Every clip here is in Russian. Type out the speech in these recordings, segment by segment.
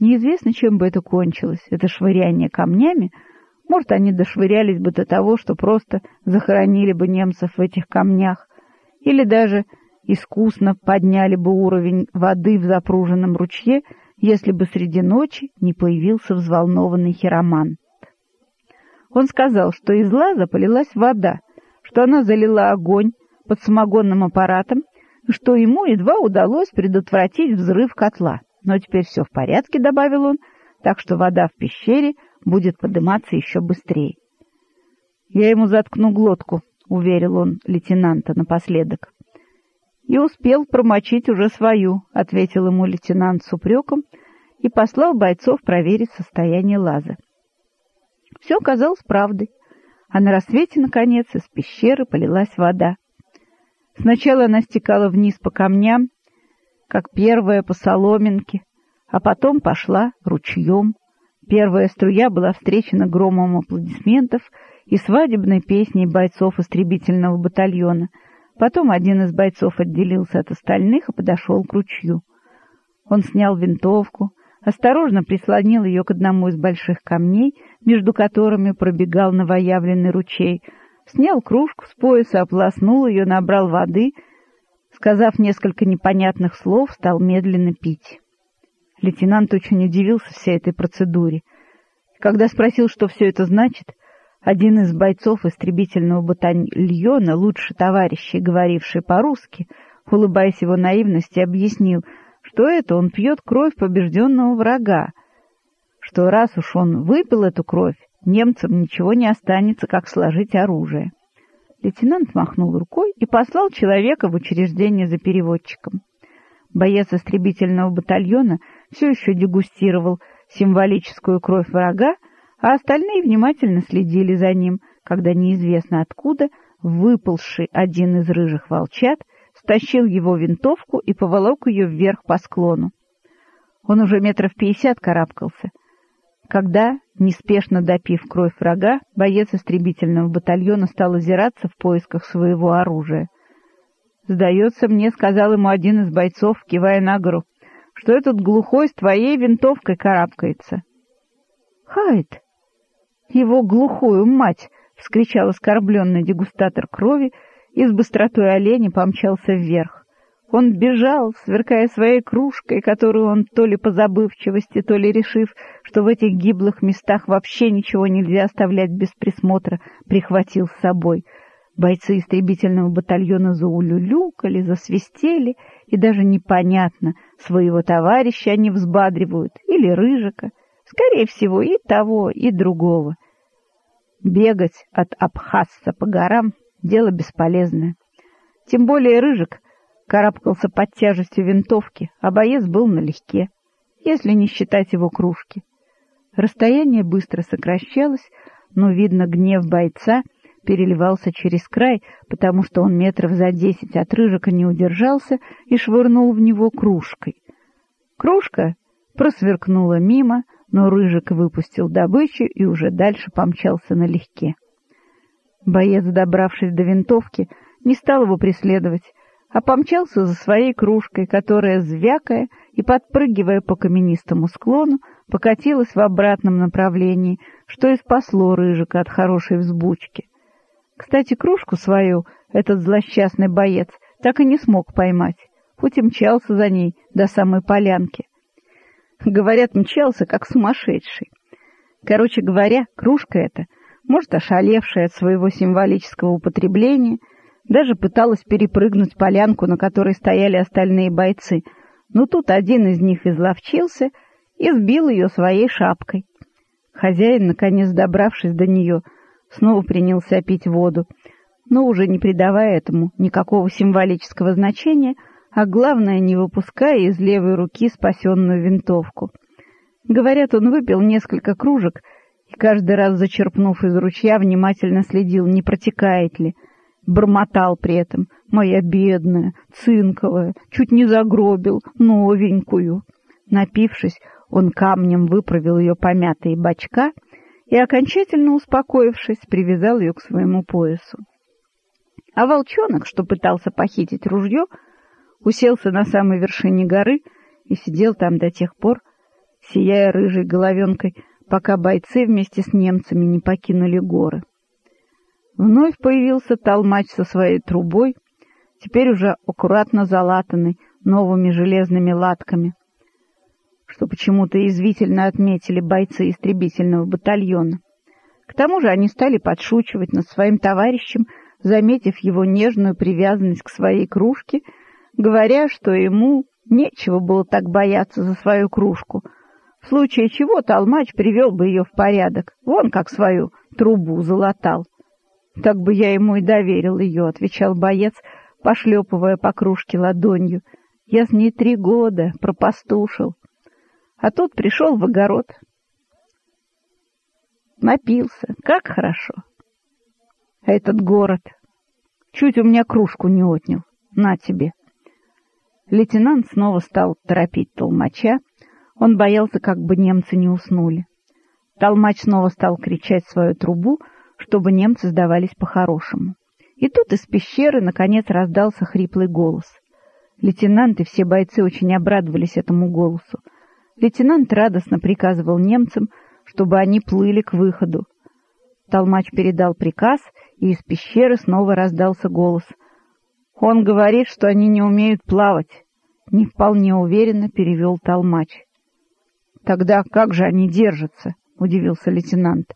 Неизвестно, чем бы это кончилось, это швыряние камнями. Может, они дошвырялись бы до того, что просто захоронили бы немцев в этих камнях, или даже искусно подняли бы уровень воды в запруженном ручье, если бы среди ночи не появился взволнованный хиромант. Он сказал, что из лаза полилась вода, что она залила огонь под самогонным аппаратом, и что ему едва удалось предотвратить взрыв котла. Но теперь все в порядке, добавил он, так что вода в пещере будет подниматься еще быстрее. Я ему заткну глотку, уверил он лейтенанта напоследок. И успел промочить уже свою, ответил ему лейтенант с упреком и послал бойцов проверить состояние лаза. Все оказалось правдой, а на рассвете, наконец, из пещеры полилась вода. Сначала она стекала вниз по камням, как первая по соломинке, а потом пошла ручьем. Первая струя была встречена громом аплодисментов и свадебной песней бойцов истребительного батальона. Потом один из бойцов отделился от остальных и подошел к ручью. Он снял винтовку, осторожно прислонил ее к одному из больших камней, между которыми пробегал новоявленный ручей, снял кружку с пояса, ополоснул ее, набрал воды — Сказав несколько непонятных слов, стал медленно пить. Лейтенант очень удивился всей этой процедуре. Когда спросил, что все это значит, один из бойцов истребительного батальона, лучше товарищей, говоривший по-русски, улыбаясь его наивности, объяснил, что это он пьет кровь побежденного врага, что раз уж он выпил эту кровь, немцам ничего не останется, как сложить оружие. Лейтенант махнул рукой и послал человека в учреждение за переводчиком. Боец истребительного батальона все еще дегустировал символическую кровь врага, а остальные внимательно следили за ним, когда неизвестно откуда выползший один из рыжих волчат стащил его винтовку и поволок ее вверх по склону. Он уже метров пятьдесят карабкался — когда, неспешно допив кровь врага, боец истребительного батальона стал озираться в поисках своего оружия. «Сдается мне», — сказал ему один из бойцов, кивая на гору, — «что этот глухой с твоей винтовкой карабкается». «Хайт! Его глухую мать!» — вскричал оскорбленный дегустатор крови и с быстротой оленя помчался вверх. Он бежал, сверкая своей кружкой, которую он то ли по забывчивости, то ли решив, что в этих гиблых местах вообще ничего нельзя оставлять без присмотра, прихватил с собой. Бойцы истребительного батальона заулюлюкали, засвистели, и даже непонятно, своего товарища они взбадривают или Рыжика, скорее всего, и того, и другого. Бегать от Абхазца по горам — дело бесполезное. Тем более Рыжик карабкался под тяжестью винтовки, а боец был налегке, если не считать его кружки. Расстояние быстро сокращалось, но, видно, гнев бойца переливался через край, потому что он метров за десять от рыжика не удержался и швырнул в него кружкой. Кружка просверкнула мимо, но рыжик выпустил добычу и уже дальше помчался налегке. Боец, добравшись до винтовки, не стал его преследовать, а помчался за своей кружкой, которая, звякая и подпрыгивая по каменистому склону, покатилась в обратном направлении, что и спасло Рыжика от хорошей взбучки. Кстати, кружку свою этот злосчастный боец так и не смог поймать, хоть и мчался за ней до самой полянки. Говорят, мчался, как сумасшедший. Короче говоря, кружка эта, может, ошалевшая от своего символического употребления — даже пыталась перепрыгнуть полянку, на которой стояли остальные бойцы, но тут один из них изловчился и сбил ее своей шапкой. Хозяин, наконец добравшись до нее, снова принялся пить воду, но уже не придавая этому никакого символического значения, а главное, не выпуская из левой руки спасенную винтовку. Говорят, он выпил несколько кружек и каждый раз, зачерпнув из ручья, внимательно следил, не протекает ли — бормотал при этом. «Моя бедная, цинковая, чуть не загробил, новенькую». Напившись, он камнем выправил ее помятые бочка и, окончательно успокоившись, привязал ее к своему поясу. А волчонок, что пытался похитить ружье, уселся на самой вершине горы и сидел там до тех пор, сияя рыжей головенкой, пока бойцы вместе с немцами не покинули горы. Вновь появился толмач со своей трубой, теперь уже аккуратно залатанный новыми железными латками, что почему-то извительно отметили бойцы истребительного батальона. К тому же они стали подшучивать над своим товарищем, заметив его нежную привязанность к своей кружке, говоря, что ему нечего было так бояться за свою кружку. В случае чего толмач привел бы ее в порядок, вон как свою трубу залатал. «Так бы я ему и доверил ее», — отвечал боец, пошлепывая по кружке ладонью. «Я с ней три года пропастушил. А тут пришел в огород, Напился. Как хорошо. А этот город. Чуть у меня кружку не отнял. На тебе. Лейтенант снова стал торопить толмача. Он боялся, как бы немцы не уснули. Толмач снова стал кричать свою трубу, чтобы немцы сдавались по-хорошему. И тут из пещеры, наконец, раздался хриплый голос. Лейтенант и все бойцы очень обрадовались этому голосу. Лейтенант радостно приказывал немцам — чтобы они плыли к выходу. Толмач передал приказ, и из пещеры снова раздался голос. «Он говорит, что они не умеют плавать», — не вполне уверенно перевел Толмач. «Тогда как же они держатся?» — удивился лейтенант.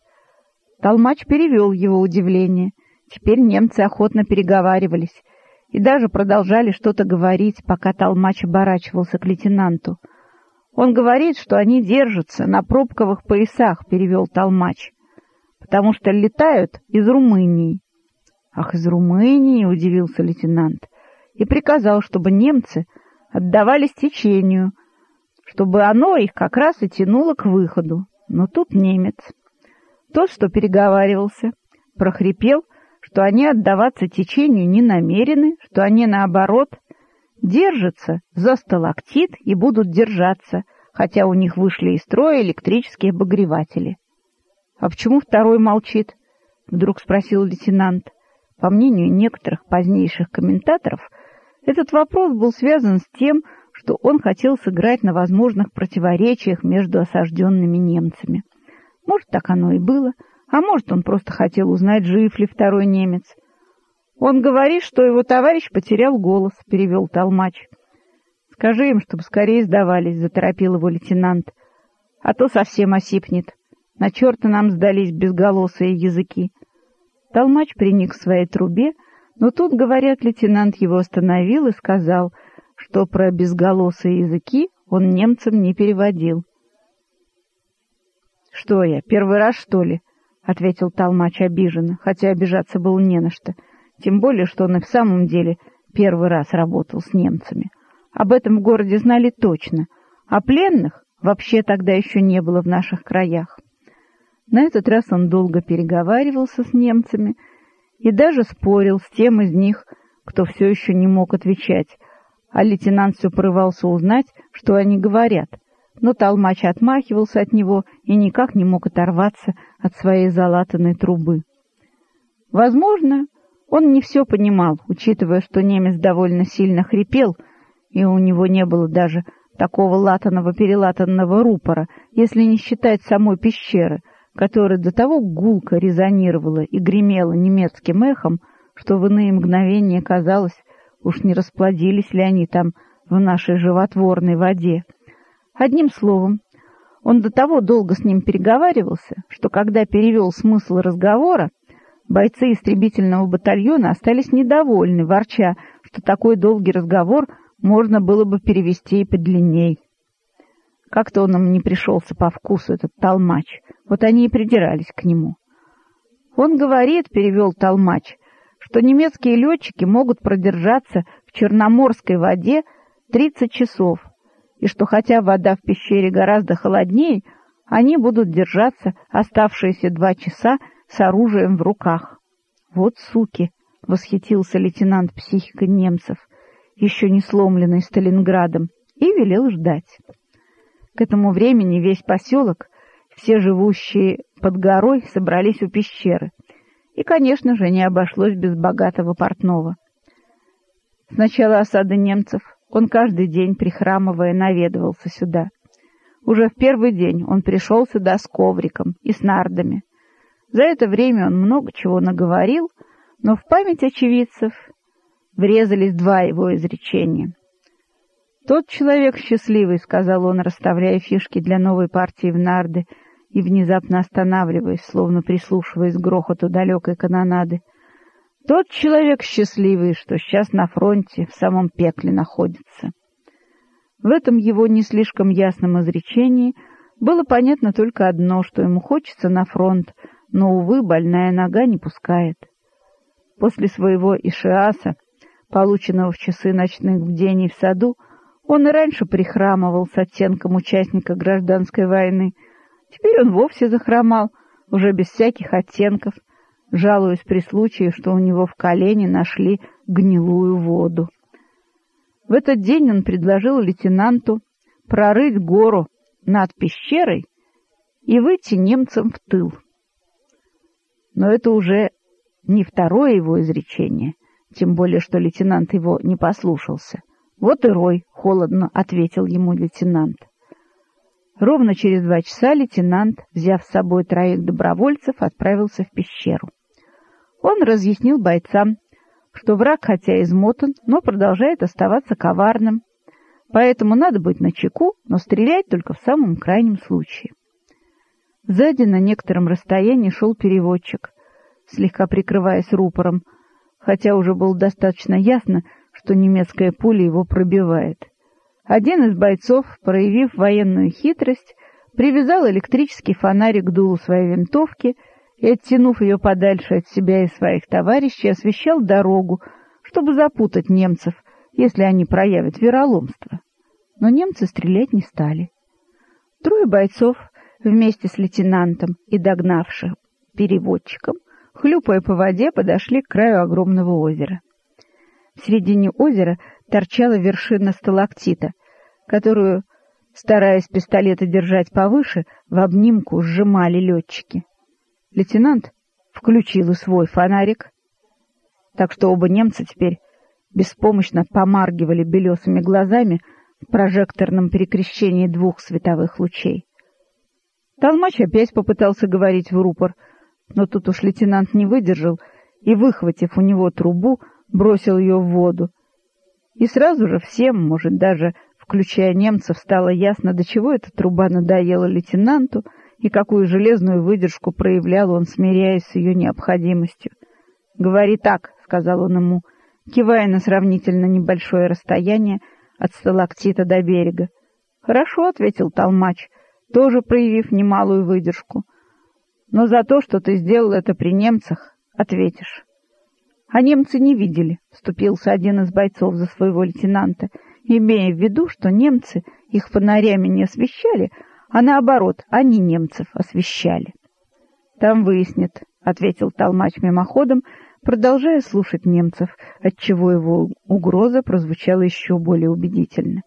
Толмач перевел его удивление. Теперь немцы охотно переговаривались и даже продолжали что-то говорить, пока Толмач оборачивался к лейтенанту — он говорит, что они держатся на пробковых поясах, перевел Толмач, потому что летают из Румынии. Ах, из Румынии, удивился лейтенант, и приказал, чтобы немцы отдавались течению, чтобы оно их как раз и тянуло к выходу. Но тут немец, тот, что переговаривался, прохрипел, что они отдаваться течению не намерены, что они, наоборот, держатся за сталактит и будут держаться, хотя у них вышли из строя электрические обогреватели. — А почему второй молчит? — вдруг спросил лейтенант. По мнению некоторых позднейших комментаторов, этот вопрос был связан с тем, что он хотел сыграть на возможных противоречиях между осажденными немцами. Может, так оно и было, а может, он просто хотел узнать, жив ли второй немец — он говорит, что его товарищ потерял голос, — перевел толмач. — Скажи им, чтобы скорее сдавались, — заторопил его лейтенант. — А то совсем осипнет. На черта нам сдались безголосые языки. Толмач приник к своей трубе, но тут, говорят, лейтенант его остановил и сказал, что про безголосые языки он немцам не переводил. — Что я, первый раз, что ли? — ответил толмач обиженно, хотя обижаться было не на что — тем более, что он и в самом деле первый раз работал с немцами. Об этом в городе знали точно, а пленных вообще тогда еще не было в наших краях. На этот раз он долго переговаривался с немцами и даже спорил с тем из них, кто все еще не мог отвечать, а лейтенант все порывался узнать, что они говорят, но толмач отмахивался от него и никак не мог оторваться от своей залатанной трубы. Возможно, он не все понимал, учитывая, что немец довольно сильно хрипел, и у него не было даже такого латаного-перелатанного рупора, если не считать самой пещеры, которая до того гулко резонировала и гремела немецким эхом, что в иные мгновения казалось, уж не расплодились ли они там в нашей животворной воде. Одним словом, он до того долго с ним переговаривался, что когда перевел смысл разговора, Бойцы истребительного батальона остались недовольны, ворча, что такой долгий разговор можно было бы перевести и подлинней. Как-то он им не пришелся по вкусу, этот толмач. Вот они и придирались к нему. Он говорит, — перевел толмач, — что немецкие летчики могут продержаться в Черноморской воде 30 часов, и что хотя вода в пещере гораздо холоднее, они будут держаться оставшиеся два часа с оружием в руках. Вот суки! — восхитился лейтенант психика немцев, еще не сломленный Сталинградом, и велел ждать. К этому времени весь поселок, все живущие под горой, собрались у пещеры. И, конечно же, не обошлось без богатого портного. С начала осады немцев он каждый день, прихрамывая, наведывался сюда. Уже в первый день он пришел сюда с ковриком и с нардами. За это время он много чего наговорил, но в память очевидцев врезались два его изречения. «Тот человек счастливый», — сказал он, расставляя фишки для новой партии в нарды и внезапно останавливаясь, словно прислушиваясь к грохоту далекой канонады. «Тот человек счастливый, что сейчас на фронте, в самом пекле находится». В этом его не слишком ясном изречении было понятно только одно, что ему хочется на фронт, но, увы, больная нога не пускает. После своего Ишиаса, полученного в часы ночных бдений в саду, он и раньше прихрамывал с оттенком участника гражданской войны. Теперь он вовсе захромал, уже без всяких оттенков, жалуясь при случае, что у него в колене нашли гнилую воду. В этот день он предложил лейтенанту прорыть гору над пещерой и выйти немцам в тыл. Но это уже не второе его изречение, тем более, что лейтенант его не послушался. «Вот и рой», — холодно ответил ему лейтенант. Ровно через два часа лейтенант, взяв с собой троих добровольцев, отправился в пещеру. Он разъяснил бойцам, что враг хотя измотан, но продолжает оставаться коварным, поэтому надо быть начеку, но стрелять только в самом крайнем случае. Сзади на некотором расстоянии шел переводчик, слегка прикрываясь рупором, хотя уже было достаточно ясно, что немецкая пуля его пробивает. Один из бойцов, проявив военную хитрость, привязал электрический фонарик к дулу своей винтовки и, оттянув ее подальше от себя и своих товарищей, освещал дорогу, чтобы запутать немцев, если они проявят вероломство. Но немцы стрелять не стали. Трое бойцов вместе с лейтенантом и догнавшим переводчиком, хлюпая по воде, подошли к краю огромного озера. В середине озера торчала вершина сталактита, которую, стараясь пистолета держать повыше, в обнимку сжимали летчики. Лейтенант включил свой фонарик, так что оба немца теперь беспомощно помаргивали белесыми глазами в прожекторном перекрещении двух световых лучей. Толмач опять попытался говорить в рупор, но тут уж лейтенант не выдержал и, выхватив у него трубу, бросил ее в воду. И сразу же всем, может, даже включая немцев, стало ясно, до чего эта труба надоела лейтенанту и какую железную выдержку проявлял он, смиряясь с ее необходимостью. «Говори так», — сказал он ему, кивая на сравнительно небольшое расстояние от сталактита до берега. «Хорошо», — ответил толмач, тоже проявив немалую выдержку. «Но за то, что ты сделал это при немцах, ответишь». А немцы не видели, вступился один из бойцов за своего лейтенанта, имея в виду, что немцы их фонарями не освещали, а наоборот, они немцев освещали. Там выяснит, ответил толмач мимоходом, продолжая слушать немцев, отчего его угроза прозвучала еще более убедительно.